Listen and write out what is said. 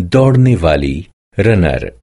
दौड़ने वाली रनर